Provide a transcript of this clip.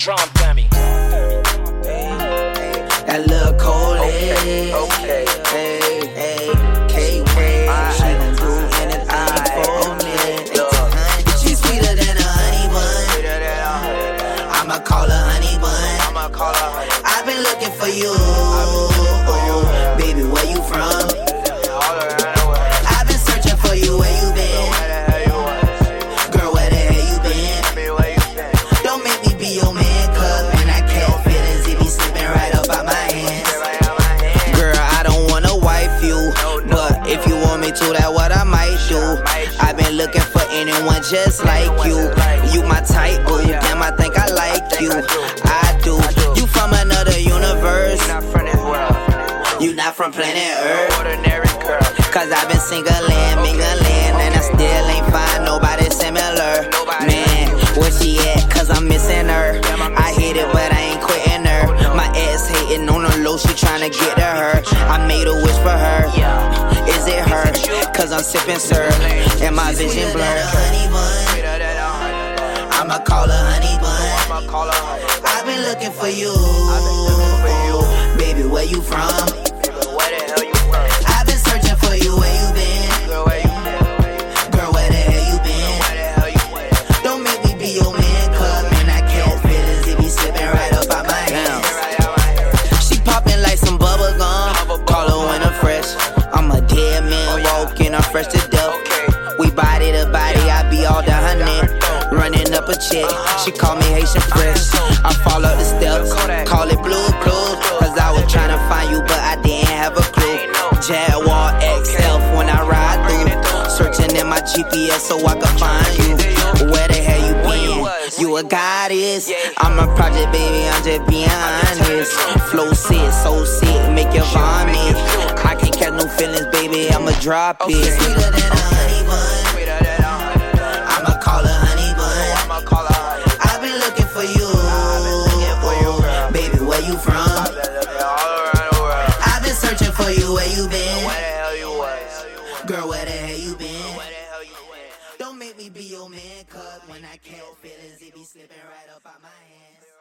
Drum Demi. That little cold Okay, okay. Hey, hey, K Way. She gon' do anything for me. Look. She sweeter than a honey bun. I'ma call her honey bun. I'ma call her honey. I've been looking for you. What I might do. I've been looking for anyone just like you. You my type, oh, boo. Damn, I think I like you. I do. You from another universe. You not from planet Earth. Cause I've been singling, mingling, and I still ain't find nobody similar. Man, where she at? Cause I'm missing her. I hate it, but I ain't quitting her. My ex hating on the low, she tryna get Cause I'm sipping syrup, and my vision blurred. Sweeter than a honey. I'ma call her honey bun. I'ma call her honey. I've been looking for you. I've been looking for you. Baby, where you from? Running up a check, she call me Haitian fresh. I fall up the steps, call it blue clues. Cause I was trying to find you, but I didn't have a clue. Jaguar XF when I ride through. Searching in my GPS so I can find you. Where the hell you been? You a goddess. I'm a project, baby, I'm just being honest. Flow sick, so sick, make you vomit. I can't catch no feelings, baby, I'ma drop it. Sweeter than a honey bun. From? I've been looking all around the world. I've been searching for you. Where you been? Where the hell you was? Girl, where the hell you been? Where the hell you went? Don't make me be your man, cuz when I catch feelings, it be slipping right up out my hands.